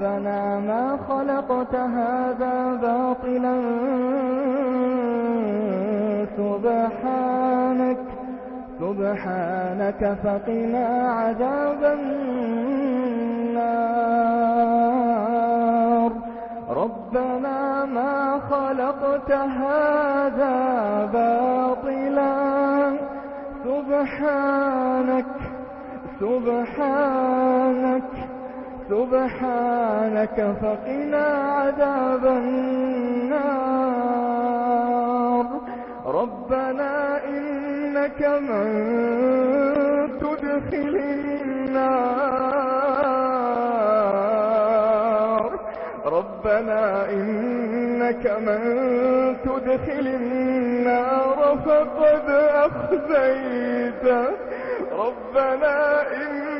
ربنا ما خلقت هذا باطلا سبحانك سبحانك فقنا عذاب النار. ربنا ما خلقت هذا باطلا سبحانك سبحانك سبحانك فقنا عذاب النار. ربنا إنك من تدخل النار. ربنا إنك من تدخل النار فقد أخزيت ربنا إنك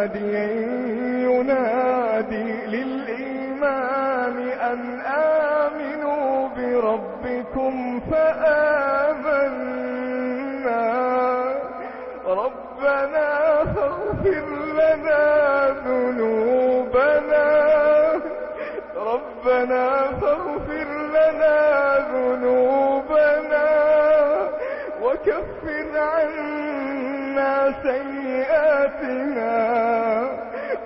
مناديا ينادي للإيمان أن آمنوا بربكم فآمنا. ربنا فاغفر لنا ذنوبنا. ربنا فاغفر لنا ذنوبنا. وكفر عنا سيئاتنا.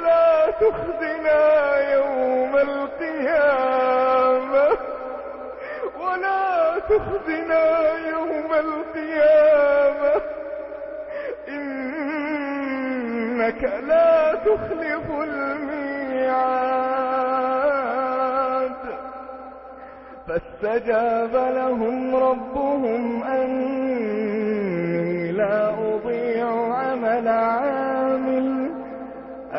ولا تخزنا يوم القيامة. ولا تخزنا يوم القيامة. إنك لا تخلف الميعاد. فاستجاب لهم ربهم أني لا أضيع عمل عاد.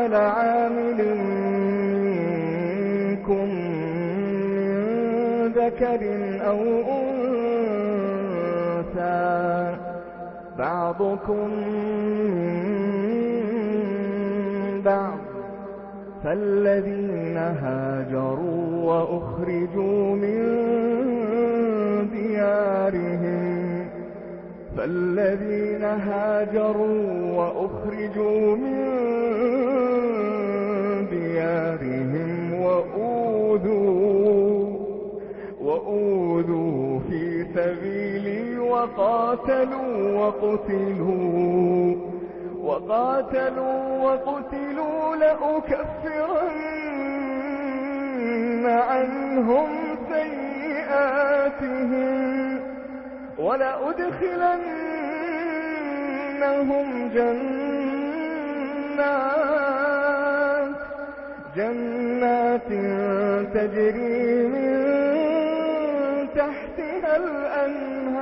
عمل عامل منكم من ذكر أو أنثى بعضكم من بعض فالذين هاجروا وأخرجوا من ديار فالذين هاجروا وأخرجوا من ديارهم وأوذوا وأوذوا في سبيلي وقاتلوا وقتلوا وقاتلوا وقتلوا لأكفرن عنهم سيئاتهم ولأدخلنهم جنات جنات تجري من تحتها الأنهار